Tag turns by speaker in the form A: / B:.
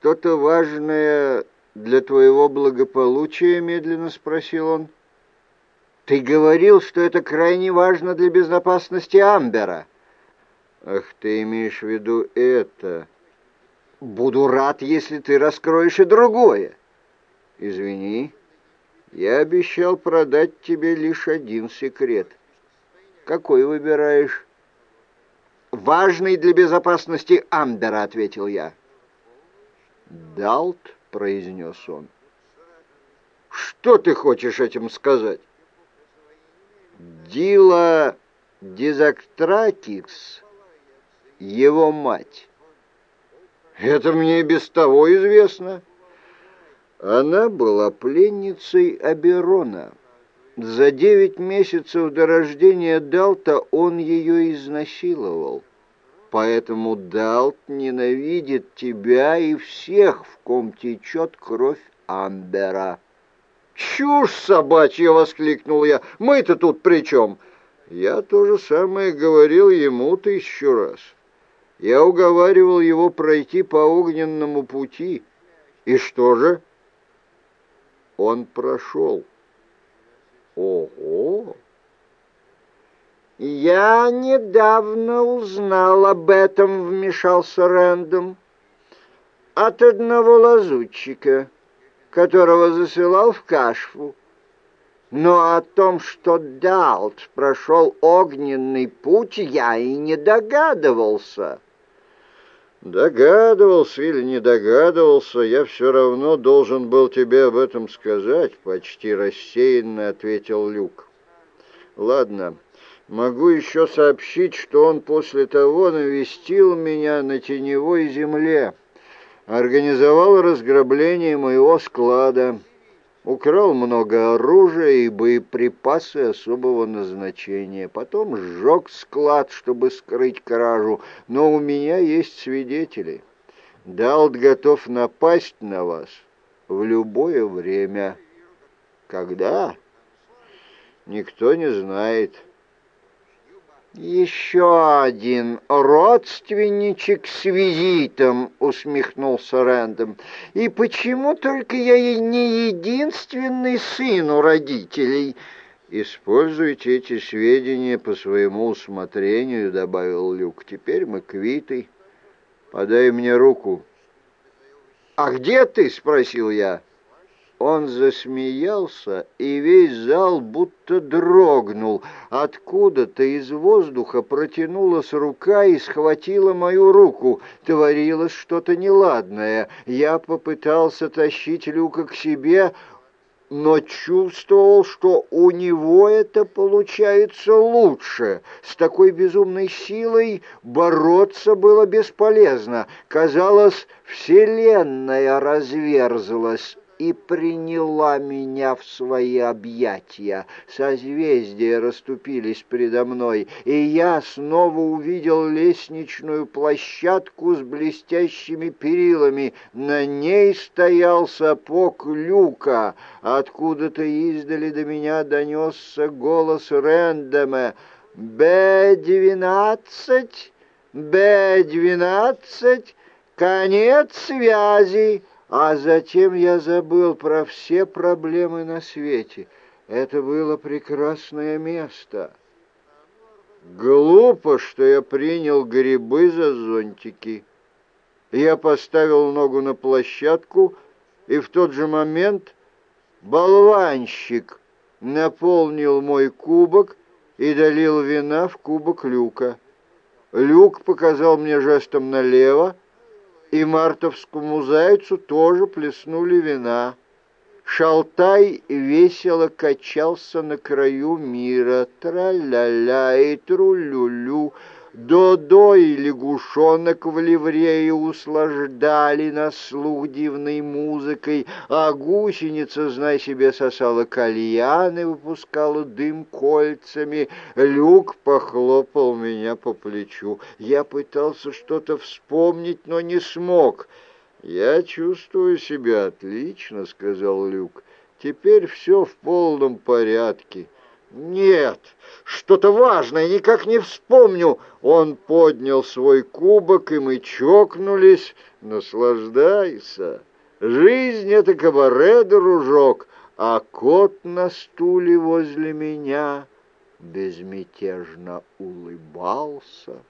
A: «Что-то важное для твоего благополучия?» — медленно спросил он. «Ты говорил, что это крайне важно для безопасности Амбера». «Ах, ты имеешь в виду это?» «Буду рад, если ты раскроешь и другое». «Извини, я обещал продать тебе лишь один секрет. Какой выбираешь?» «Важный для безопасности Амбера», — ответил я. «Далт», — произнес он. «Что ты хочешь этим сказать?» «Дила Дизактракикс, его мать». «Это мне без того известно». Она была пленницей Аберона. За девять месяцев до рождения Далта он ее изнасиловал. Поэтому Далт ненавидит тебя и всех, в ком течет кровь Амбера. «Чушь собачья!» — воскликнул я. «Мы-то тут при чем?» Я то же самое говорил ему тысячу раз. Я уговаривал его пройти по огненному пути. И что же? Он прошел. Ого! «Я недавно узнал об этом», — вмешался Рэндом, — «от одного лазутчика, которого засылал в Кашфу. Но о том, что Далт прошел огненный путь, я и не догадывался». «Догадывался или не догадывался, я все равно должен был тебе об этом сказать», — почти рассеянно ответил Люк. «Ладно, могу еще сообщить, что он после того навестил меня на теневой земле, организовал разграбление моего склада» украл много оружия и боеприпасы особого назначения. Потом сжег склад, чтобы скрыть кражу, но у меня есть свидетели. Далт готов напасть на вас в любое время. Когда? Никто не знает. «Еще один родственничек с визитом», — усмехнулся Рэндом. «И почему только я не единственный сын у родителей?» «Используйте эти сведения по своему усмотрению», — добавил Люк. «Теперь мы квиты. Подай мне руку». «А где ты?» — спросил я. Он засмеялся, и весь зал будто дрогнул. Откуда-то из воздуха протянулась рука и схватила мою руку. Творилось что-то неладное. Я попытался тащить Люка к себе, но чувствовал, что у него это получается лучше. С такой безумной силой бороться было бесполезно. Казалось, вселенная разверзлась и приняла меня в свои объятия. Созвездия расступились предо мной, и я снова увидел лестничную площадку с блестящими перилами. На ней стоял сапог люка. Откуда-то издали до меня донесся голос Рэндома. «Б-12! Б-12! Конец связи!» А затем я забыл про все проблемы на свете. Это было прекрасное место. Глупо, что я принял грибы за зонтики. Я поставил ногу на площадку, и в тот же момент болванщик наполнил мой кубок и долил вина в кубок Люка. Люк показал мне жестом налево, и мартовскому зайцу тоже плеснули вина. Шалтай весело качался на краю мира, тра-ля-ля и тру-лю-лю, Додо и лягушонок в ливрее услаждали на слух дивной музыкой, а гусеница, знай себе, сосала кальян и выпускала дым кольцами. Люк похлопал меня по плечу. Я пытался что-то вспомнить, но не смог. «Я чувствую себя отлично», — сказал Люк. «Теперь все в полном порядке. Нет, что-то важное, никак не вспомню. Он поднял свой кубок, и мы чокнулись. Наслаждайся. Жизнь — это кабаре, дружок, а кот на стуле возле меня безмятежно улыбался.